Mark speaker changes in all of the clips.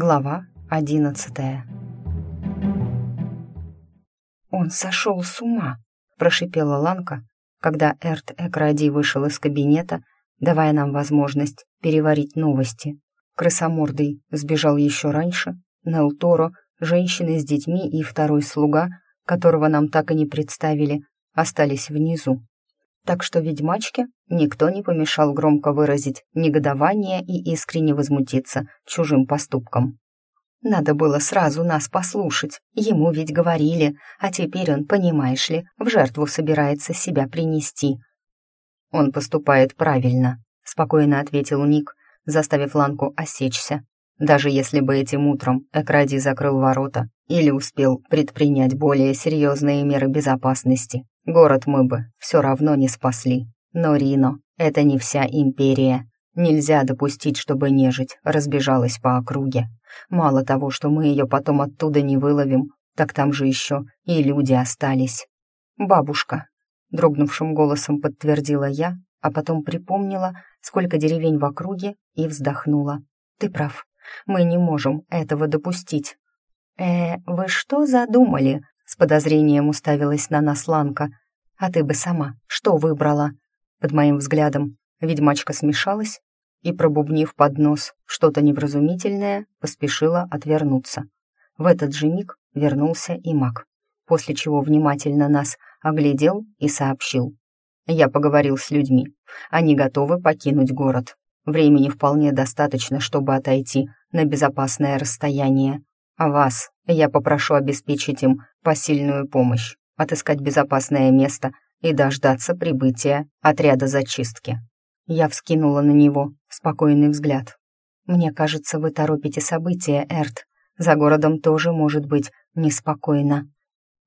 Speaker 1: Глава одиннадцатая. «Он сошел с ума», — прошипела Ланка, когда Эрт Экради вышел из кабинета, давая нам возможность переварить новости. Крысомордый сбежал еще раньше, Нел Торо, женщины с детьми и второй слуга, которого нам так и не представили, остались внизу. Так что ведьмачке никто не помешал громко выразить негодование и искренне возмутиться чужим поступком. Надо было сразу нас послушать, ему ведь говорили, а теперь он, понимаешь ли, в жертву собирается себя принести. Он поступает правильно, спокойно ответил Ник, заставив Ланку осечься. Даже если бы этим утром Экради закрыл ворота или успел предпринять более серьезные меры безопасности, город мы бы все равно не спасли. Но Рино — это не вся империя. Нельзя допустить, чтобы нежить разбежалась по округе. Мало того, что мы ее потом оттуда не выловим, так там же еще и люди остались. «Бабушка», — дрогнувшим голосом подтвердила я, а потом припомнила, сколько деревень в округе, и вздохнула. «Ты прав, мы не можем этого допустить». «Э, вы что задумали?» — с подозрением уставилась на нас Ланка. «А ты бы сама что выбрала?» Под моим взглядом ведьмачка смешалась и, пробубнив под нос что-то невразумительное, поспешила отвернуться. В этот же миг вернулся и маг, после чего внимательно нас оглядел и сообщил. «Я поговорил с людьми. Они готовы покинуть город. Времени вполне достаточно, чтобы отойти на безопасное расстояние. А вас я попрошу обеспечить им посильную помощь, отыскать безопасное место и дождаться прибытия отряда зачистки. Я вскинула на него спокойный взгляд. «Мне кажется, вы торопите события, Эрт. За городом тоже может быть неспокойно».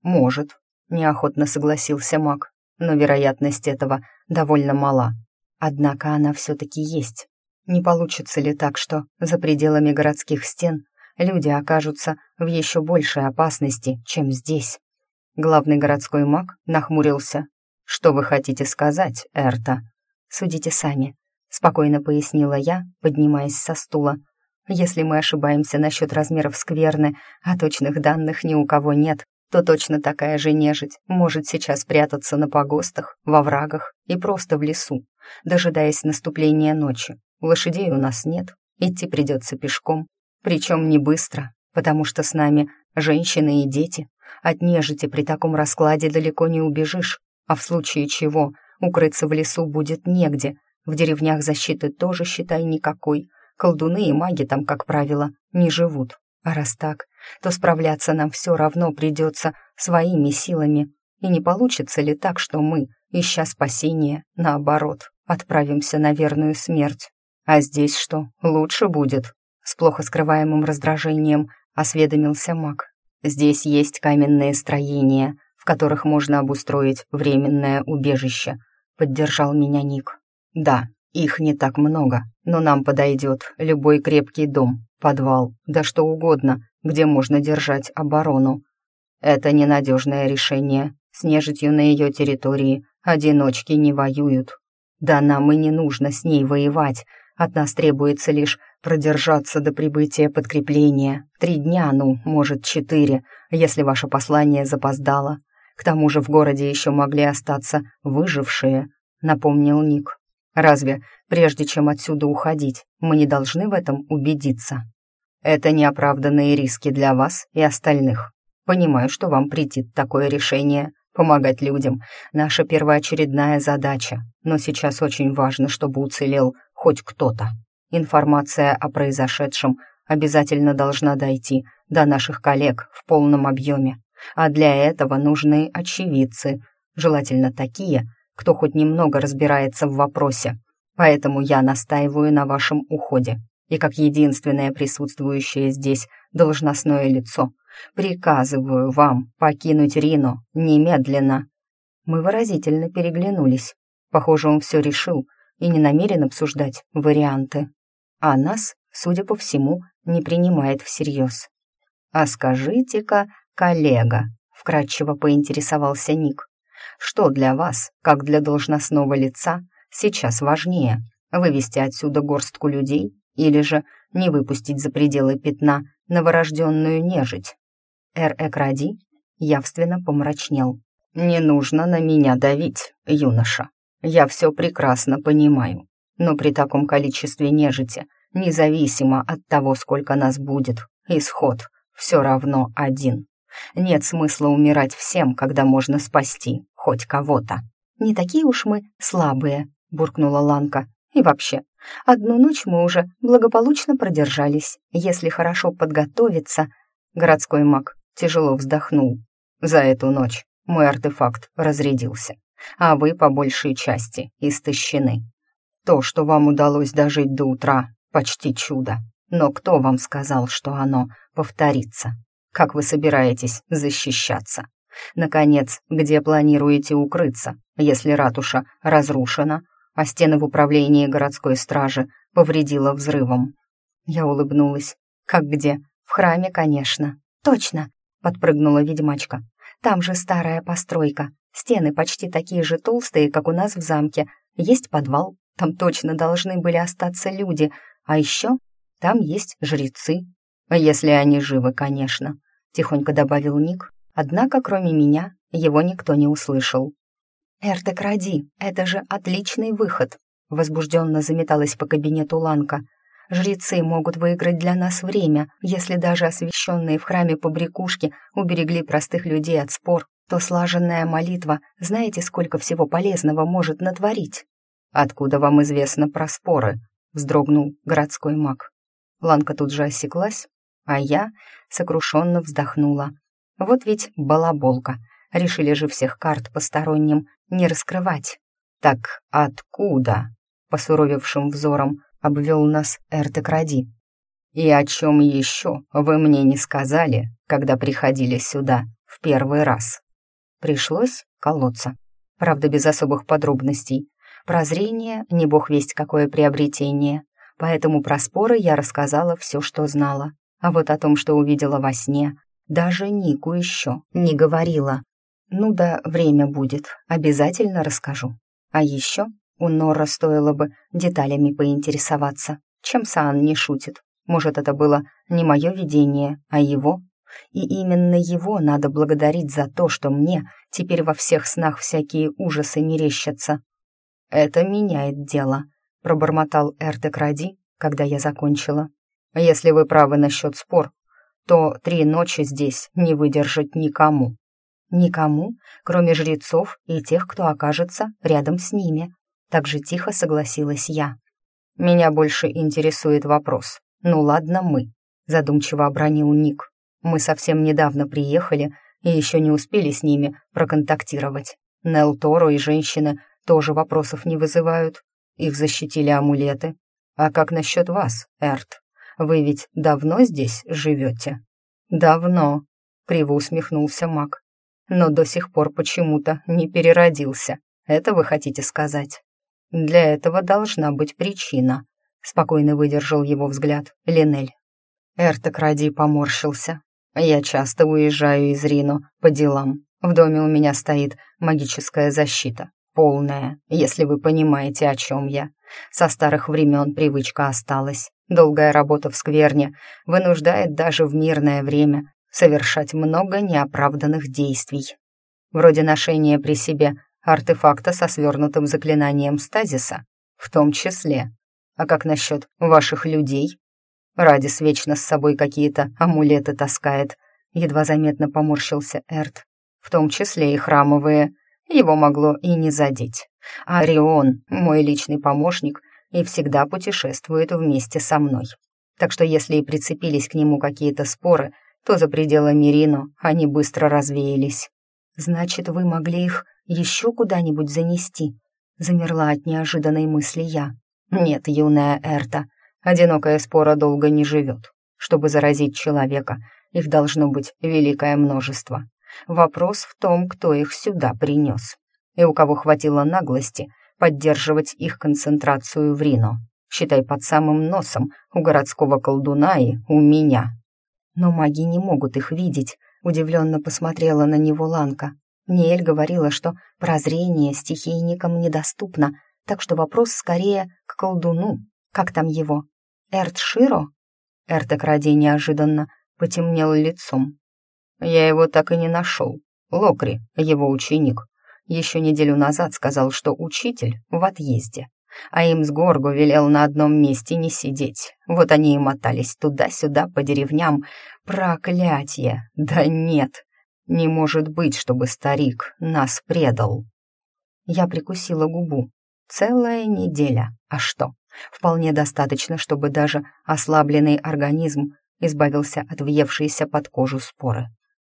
Speaker 1: «Может», — неохотно согласился маг, «но вероятность этого довольно мала. Однако она все-таки есть. Не получится ли так, что за пределами городских стен люди окажутся в еще большей опасности, чем здесь?» Главный городской маг нахмурился. «Что вы хотите сказать, Эрта?» Судите сами», — спокойно пояснила я, поднимаясь со стула. «Если мы ошибаемся насчет размеров скверны, а точных данных ни у кого нет, то точно такая же нежить может сейчас прятаться на погостах, во врагах и просто в лесу, дожидаясь наступления ночи. Лошадей у нас нет, идти придется пешком, причем не быстро, потому что с нами женщины и дети. От нежити при таком раскладе далеко не убежишь, а в случае чего Укрыться в лесу будет негде. В деревнях защиты тоже, считай, никакой. Колдуны и маги там, как правило, не живут. А раз так, то справляться нам все равно придется своими силами. И не получится ли так, что мы, ища спасения, наоборот, отправимся на верную смерть? А здесь что, лучше будет? С плохо скрываемым раздражением осведомился маг. Здесь есть каменные строения, в которых можно обустроить временное убежище — поддержал меня Ник. «Да, их не так много, но нам подойдет любой крепкий дом, подвал, да что угодно, где можно держать оборону. Это ненадежное решение. С нежитью на ее территории одиночки не воюют. Да нам и не нужно с ней воевать. От нас требуется лишь продержаться до прибытия подкрепления. Три дня, ну, может, четыре, если ваше послание запоздало. К тому же в городе еще могли остаться выжившие, напомнил Ник. Разве, прежде чем отсюда уходить, мы не должны в этом убедиться? Это неоправданные риски для вас и остальных. Понимаю, что вам претит такое решение. Помогать людям — наша первоочередная задача, но сейчас очень важно, чтобы уцелел хоть кто-то. Информация о произошедшем обязательно должна дойти до наших коллег в полном объеме. А для этого нужны очевидцы, желательно такие, кто хоть немного разбирается в вопросе. Поэтому я настаиваю на вашем уходе. И как единственное присутствующее здесь должностное лицо, приказываю вам покинуть Рино немедленно. Мы выразительно переглянулись. Похоже, он все решил и не намерен обсуждать варианты. А нас, судя по всему, не принимает всерьез. «А скажите-ка, коллега», — вкратчиво поинтересовался Ник, «что для вас, как для должностного лица, сейчас важнее — вывести отсюда горстку людей или же не выпустить за пределы пятна новорожденную нежить. Эр Экради явственно помрачнел. «Не нужно на меня давить, юноша. Я все прекрасно понимаю. Но при таком количестве нежити, независимо от того, сколько нас будет, исход все равно один. Нет смысла умирать всем, когда можно спасти хоть кого-то. «Не такие уж мы слабые», — буркнула Ланка. «И вообще, одну ночь мы уже благополучно продержались. Если хорошо подготовиться...» Городской маг тяжело вздохнул. «За эту ночь мой артефакт разрядился, а вы по большей части истощены. То, что вам удалось дожить до утра, почти чудо. Но кто вам сказал, что оно повторится? Как вы собираетесь защищаться? Наконец, где планируете укрыться, если ратуша разрушена, а стены в управлении городской стражи повредила взрывом? Я улыбнулась. Как где? В храме, конечно. Точно, подпрыгнула ведьмачка. Там же старая постройка. Стены почти такие же толстые, как у нас в замке. Есть подвал, там точно должны были остаться люди. А еще там есть жрецы. Если они живы, конечно, тихонько добавил Ник, Однако, кроме меня, его никто не услышал. «Эртек, ради, это же отличный выход!» Возбужденно заметалась по кабинету Ланка. «Жрецы могут выиграть для нас время, если даже освященные в храме побрякушки уберегли простых людей от спор, то слаженная молитва, знаете, сколько всего полезного может натворить?» «Откуда вам известно про споры?» — вздрогнул городской маг. Ланка тут же осеклась, а я сокрушенно вздохнула. Вот ведь балаболка. Решили же всех карт посторонним не раскрывать. Так откуда? Посуровевшим взором обвел нас Эртекради. И о чем еще вы мне не сказали, когда приходили сюда в первый раз? Пришлось колоться. Правда, без особых подробностей. Прозрение, не бог весть какое приобретение. Поэтому про споры я рассказала все, что знала. А вот о том, что увидела во сне, даже Нику еще не говорила. Ну да, время будет, обязательно расскажу. А еще у Нора стоило бы деталями поинтересоваться, чем Саан не шутит. Может, это было не мое видение, а его? И именно его надо благодарить за то, что мне теперь во всех снах всякие ужасы мерещатся. «Это меняет дело», — пробормотал Эртекради, когда я закончила. «Если вы правы насчет спор, то три ночи здесь не выдержать никому. Никому, кроме жрецов и тех, кто окажется рядом с ними. Так же тихо согласилась я. Меня больше интересует вопрос. Ну ладно мы, задумчиво обронил Ник. Мы совсем недавно приехали и еще не успели с ними проконтактировать. Нел Торо и женщины тоже вопросов не вызывают. Их защитили амулеты. А как насчет вас, Эрт? Вы ведь давно здесь живете?» «Давно», — криво усмехнулся маг. «Но до сих пор почему-то не переродился. Это вы хотите сказать?» «Для этого должна быть причина», — спокойно выдержал его взгляд Линель. Эртек ради поморщился. «Я часто уезжаю из Рино по делам. В доме у меня стоит магическая защита, полная, если вы понимаете, о чем я. Со старых времен привычка осталась. Долгая работа в скверне вынуждает даже в мирное время совершать много неоправданных действий. Вроде ношения при себе артефакта со свернутым заклинанием стазиса, в том числе. А как насчет ваших людей? Радис вечно с собой какие-то амулеты таскает, едва заметно поморщился Эрт. В том числе и храмовые. Его могло и не задеть. Орион, мой личный помощник, и всегда путешествует вместе со мной. Так что если и прицепились к нему какие-то споры, то за пределами Рино они быстро развеялись. «Значит, вы могли их еще куда-нибудь занести?» Замерла от неожиданной мысли я. «Нет, юная Эрта, одинокая спора долго не живет. Чтобы заразить человека, их должно быть великое множество. Вопрос в том, кто их сюда принес, и у кого хватило наглости поддерживать их концентрацию в Рино. Считай под самым носом у городского колдуна и у меня. Но маги не могут их видеть, удивленно посмотрела на него Ланка. Ниэль говорила, что прозрение стихийникам недоступно, так что вопрос скорее к колдуну. Как там его? Эрт Широ? Эртек ради неожиданно потемнел лицом. «Я его так и не нашел. Локри, его ученик, еще неделю назад сказал, что учитель в отъезде, а им с Горгу велел на одном месте не сидеть. Вот они и мотались туда-сюда по деревням. Проклятие! Да нет! Не может быть, чтобы старик нас предал!» Я прикусила губу. Целая неделя. А что? Вполне достаточно, чтобы даже ослабленный организм избавился от въевшейся под кожу споры.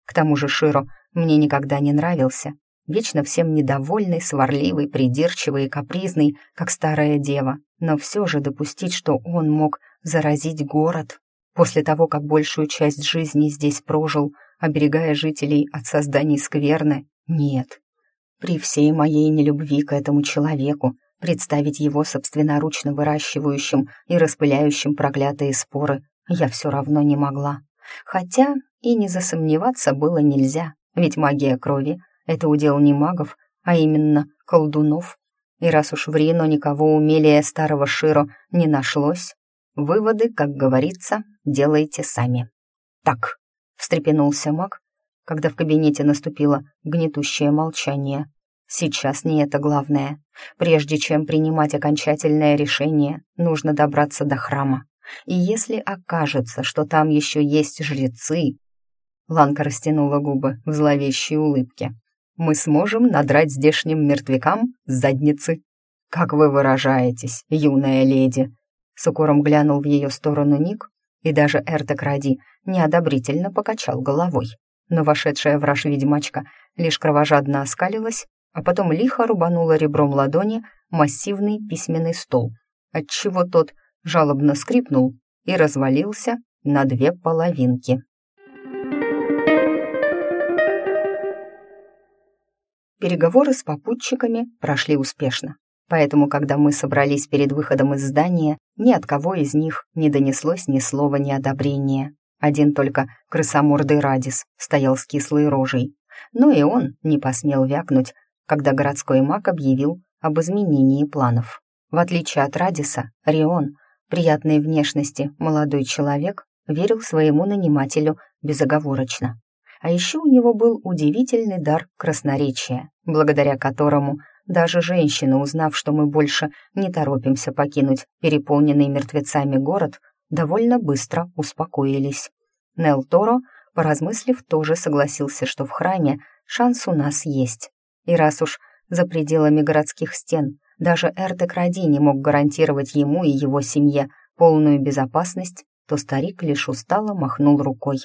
Speaker 1: К тому же Широ мне никогда не нравился, вечно всем недовольный, сварливый, придирчивый и капризный, как старая дева, но все же допустить, что он мог заразить город. После того, как большую часть жизни здесь прожил, оберегая жителей от созданий скверны, нет. При всей моей нелюбви к этому человеку представить его собственноручно выращивающим и распыляющим проклятые споры я все равно не могла. Хотя и не засомневаться было нельзя, ведь магия крови — это удел не магов, а именно колдунов. И раз уж в Рино никого умелее старого Широ не нашлось, выводы, как говорится, делайте сами. «Так», — встрепенулся маг, когда в кабинете наступило гнетущее молчание. «Сейчас не это главное. Прежде чем принимать окончательное решение, нужно добраться до храма. И если окажется, что там еще есть жрецы, Ланка растянула губы в зловещей улыбке. «Мы сможем надрать здешним мертвякам задницы». «Как вы выражаетесь, юная леди?» С укором глянул в ее сторону Ник, и даже Эртек Ради неодобрительно покачал головой. Но вошедшая в раж ведьмачка лишь кровожадно оскалилась, а потом лихо рубанула ребром ладони массивный письменный стол, отчего тот жалобно скрипнул и развалился на две половинки. Переговоры с попутчиками прошли успешно, поэтому, когда мы собрались перед выходом из здания, ни от кого из них не донеслось ни слова неодобрения. Один только крысомордый Радис стоял с кислой рожей, но и он не посмел вякнуть, когда городской маг объявил об изменении планов. В отличие от Радиса, Рион, приятной внешности молодой человек, верил своему нанимателю безоговорочно. А еще у него был удивительный дар красноречия, благодаря которому даже женщины, узнав, что мы больше не торопимся покинуть переполненный мертвецами город, довольно быстро успокоились. Нел Торо, поразмыслив, тоже согласился, что в храме шанс у нас есть. И раз уж за пределами городских стен даже Эртек Ради не мог гарантировать ему и его семье полную безопасность, то старик лишь устало махнул рукой.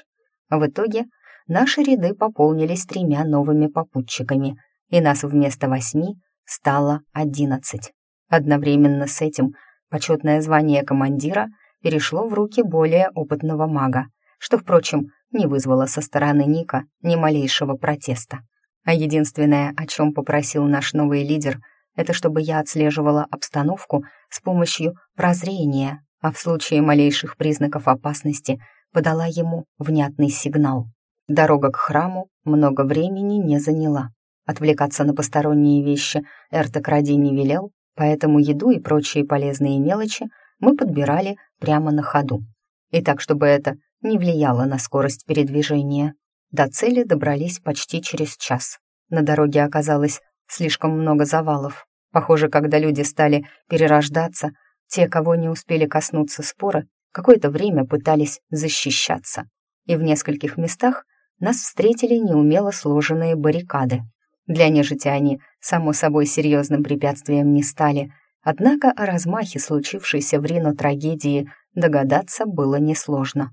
Speaker 1: В итоге наши ряды пополнились тремя новыми попутчиками, и нас вместо восьми стало одиннадцать. Одновременно с этим почетное звание командира перешло в руки более опытного мага, что, впрочем, не вызвало со стороны Ника ни малейшего протеста. А единственное, о чем попросил наш новый лидер, это чтобы я отслеживала обстановку с помощью прозрения, а в случае малейших признаков опасности подала ему внятный сигнал. Дорога к храму много времени не заняла. Отвлекаться на посторонние вещи Эртек ради не велел, поэтому еду и прочие полезные мелочи мы подбирали прямо на ходу. И так, чтобы это не влияло на скорость передвижения. До цели добрались почти через час. На дороге оказалось слишком много завалов. Похоже, когда люди стали перерождаться, те, кого не успели коснуться спора, какое-то время пытались защищаться. И в нескольких местах нас встретили неумело сложенные баррикады. Для нежити они, само собой, серьезным препятствием не стали, однако о размахе случившейся в Рино трагедии догадаться было несложно.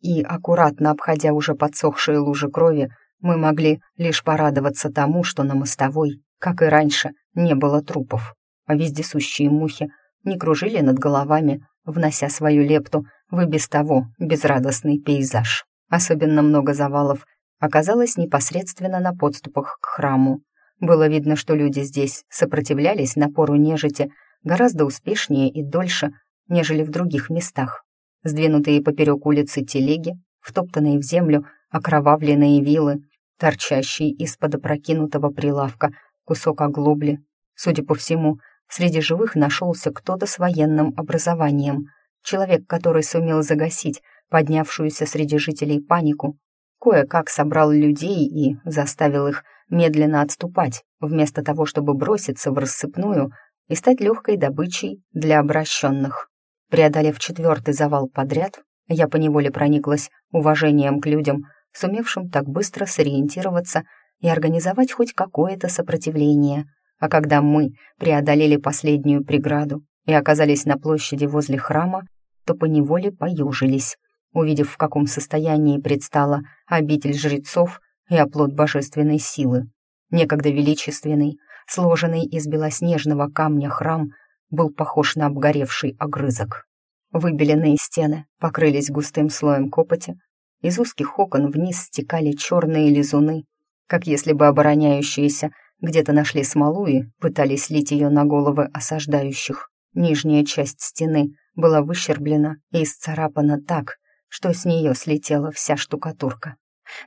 Speaker 1: И, аккуратно обходя уже подсохшие лужи крови, мы могли лишь порадоваться тому, что на мостовой, как и раньше, не было трупов, а вездесущие мухи не кружили над головами, внося свою лепту в и без того безрадостный пейзаж. Особенно много завалов оказалось непосредственно на подступах к храму. Было видно, что люди здесь сопротивлялись напору нежити гораздо успешнее и дольше, нежели в других местах. Сдвинутые поперек улицы телеги, втоптанные в землю окровавленные вилы, торчащий из-под опрокинутого прилавка кусок оглобли. Судя по всему, среди живых нашелся кто-то с военным образованием, человек, который сумел загасить поднявшуюся среди жителей панику, кое-как собрал людей и заставил их медленно отступать, вместо того, чтобы броситься в рассыпную и стать легкой добычей для обращенных. Преодолев четвертый завал подряд, я поневоле прониклась уважением к людям, сумевшим так быстро сориентироваться и организовать хоть какое-то сопротивление. А когда мы преодолели последнюю преграду и оказались на площади возле храма, то поневоле поюжились, увидев, в каком состоянии предстала обитель жрецов и оплот божественной силы. Некогда величественный, сложенный из белоснежного камня храм, был похож на обгоревший огрызок. Выбеленные стены покрылись густым слоем копоти, из узких окон вниз стекали черные лизуны, как если бы обороняющиеся где-то нашли смолу и пытались лить ее на головы осаждающих. Нижняя часть стены была выщерблена и исцарапана так, что с нее слетела вся штукатурка.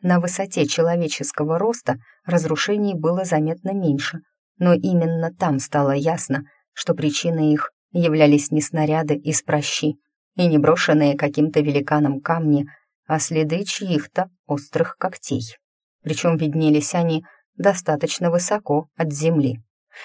Speaker 1: На высоте человеческого роста разрушений было заметно меньше, но именно там стало ясно, что причиной их являлись не снаряды из прощи и не брошенные каким-то великаном камни, а следы чьих-то острых когтей. Причем виднелись они достаточно высоко от земли,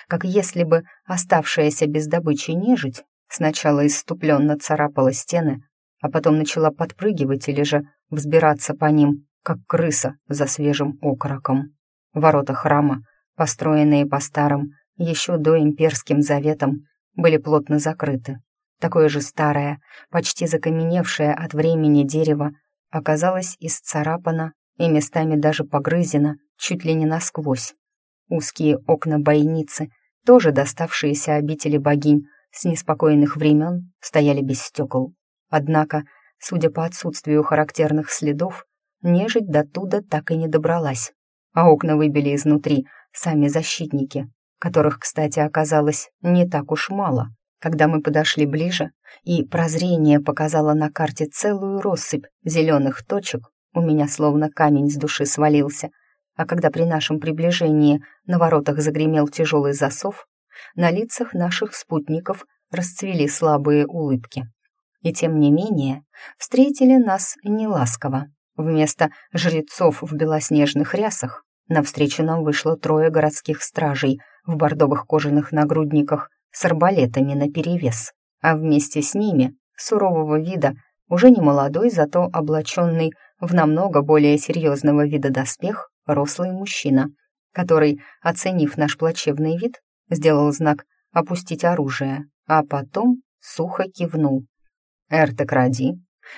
Speaker 1: как если бы оставшаяся без добычи нежить сначала иступленно царапала стены, а потом начала подпрыгивать или же взбираться по ним, как крыса за свежим окороком. Ворота храма, построенные по старым, еще до имперским заветам, были плотно закрыты. Такое же старое, почти закаменевшее от времени дерево оказалось исцарапано и местами даже погрызено чуть ли не насквозь. Узкие окна бойницы, тоже доставшиеся обители богинь с неспокойных времен, стояли без стекол. Однако, судя по отсутствию характерных следов, нежить до туда так и не добралась, а окна выбили изнутри сами защитники, которых, кстати, оказалось не так уж мало. Когда мы подошли ближе, и прозрение показало на карте целую россыпь зеленых точек, у меня словно камень с души свалился, а когда при нашем приближении на воротах загремел тяжелый засов, на лицах наших спутников расцвели слабые улыбки. И тем не менее встретили нас неласково. Вместо жрецов в белоснежных рясах навстречу нам вышло трое городских стражей в бордовых кожаных нагрудниках с арбалетами наперевес, а вместе с ними, сурового вида, уже не молодой, зато облаченный в намного более серьезного вида доспех, рослый мужчина, который, оценив наш плачевный вид, сделал знак «опустить оружие», а потом сухо кивнул. «Эртекради,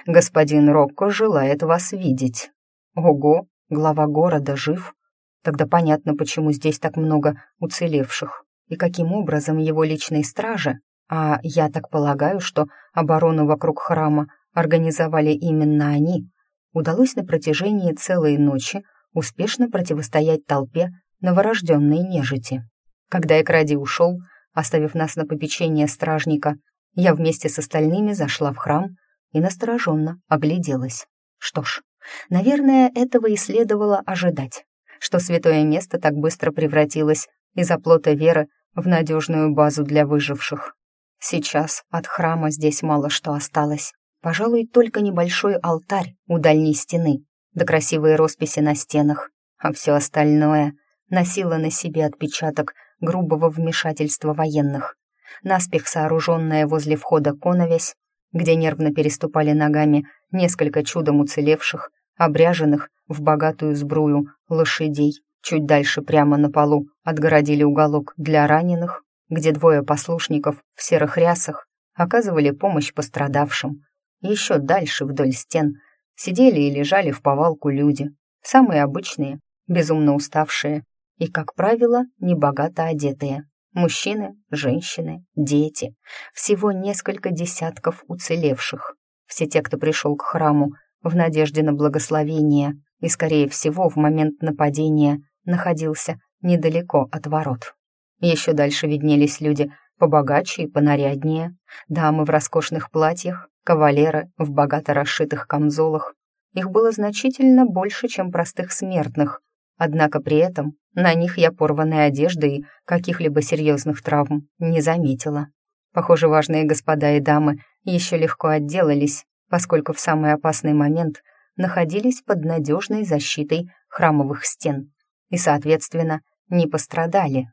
Speaker 1: господин Рокко желает вас видеть». «Ого, глава города жив?» Тогда понятно, почему здесь так много уцелевших и каким образом его личной страже, а я так полагаю, что оборону вокруг храма организовали именно они, удалось на протяжении целой ночи успешно противостоять толпе новорожденной нежити. Когда Экради ушел, оставив нас на попечение стражника, я вместе с остальными зашла в храм и настороженно огляделась. Что ж, наверное, этого и следовало ожидать что святое место так быстро превратилось из оплота веры в надежную базу для выживших. Сейчас от храма здесь мало что осталось. Пожалуй, только небольшой алтарь у дальней стены, да красивые росписи на стенах, а все остальное носило на себе отпечаток грубого вмешательства военных. Наспех сооруженная возле входа коновязь, где нервно переступали ногами несколько чудом уцелевших, обряженных в богатую сбрую лошадей. Чуть дальше, прямо на полу, отгородили уголок для раненых, где двое послушников в серых рясах оказывали помощь пострадавшим. Еще дальше, вдоль стен, сидели и лежали в повалку люди, самые обычные, безумно уставшие и, как правило, небогато одетые. Мужчины, женщины, дети, всего несколько десятков уцелевших. Все те, кто пришел к храму в надежде на благословение, и, скорее всего, в момент нападения находился недалеко от ворот. Еще дальше виднелись люди побогаче и понаряднее, дамы в роскошных платьях, кавалеры в богато расшитых камзолах. Их было значительно больше, чем простых смертных, однако при этом на них я порванной одежды и каких-либо серьезных травм не заметила. Похоже, важные господа и дамы еще легко отделались поскольку в самый опасный момент находились под надежной защитой храмовых стен и, соответственно, не пострадали.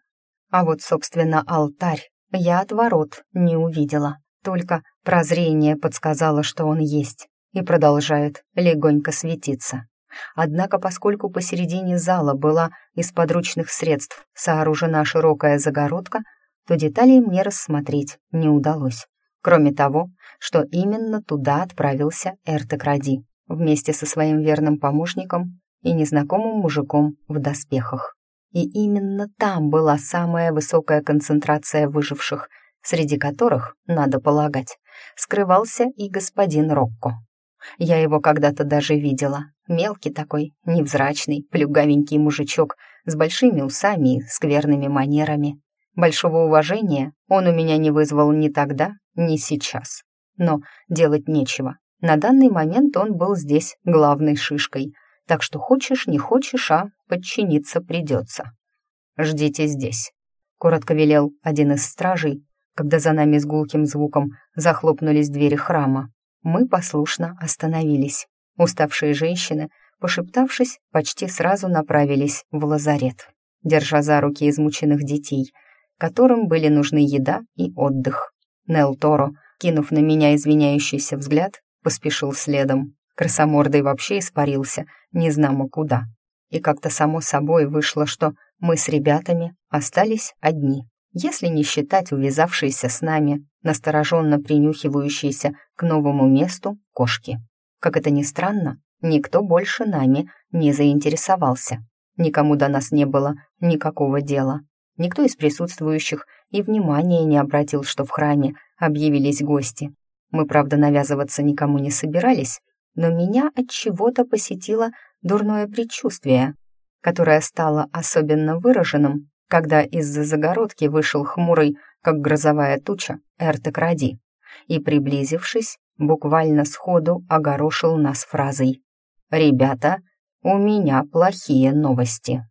Speaker 1: А вот, собственно, алтарь я от ворот не увидела, только прозрение подсказало, что он есть, и продолжает легонько светиться. Однако, поскольку посередине зала была из подручных средств сооружена широкая загородка, то деталей мне рассмотреть не удалось. Кроме того, что именно туда отправился Эртекради вместе со своим верным помощником и незнакомым мужиком в доспехах. И именно там была самая высокая концентрация выживших, среди которых, надо полагать, скрывался и господин Рокко. Я его когда-то даже видела. Мелкий такой, невзрачный, плюгавенький мужичок с большими усами и скверными манерами. Большого уважения он у меня не вызвал ни тогда, ни сейчас. Но делать нечего. На данный момент он был здесь главной шишкой, так что хочешь, не хочешь, а подчиниться придется. «Ждите здесь», — коротко велел один из стражей, когда за нами с гулким звуком захлопнулись двери храма. Мы послушно остановились. Уставшие женщины, пошептавшись, почти сразу направились в лазарет, держа за руки измученных детей, которым были нужны еда и отдых. Нел Торо, кинув на меня извиняющийся взгляд, поспешил следом. Красомордый вообще испарился, не знамо куда. И как-то само собой вышло, что мы с ребятами остались одни, если не считать увязавшиеся с нами, настороженно принюхивающиеся к новому месту кошки. Как это ни странно, никто больше нами не заинтересовался. Никому до нас не было никакого дела. Никто из присутствующих и внимания не обратил, что в храме объявились гости. Мы, правда, навязываться никому не собирались, но меня от чего-то посетило дурное предчувствие, которое стало особенно выраженным, когда из-за загородки вышел хмурый, как грозовая туча, Эртекради, и, приблизившись, буквально сходу огорошил нас фразой «Ребята, у меня плохие новости».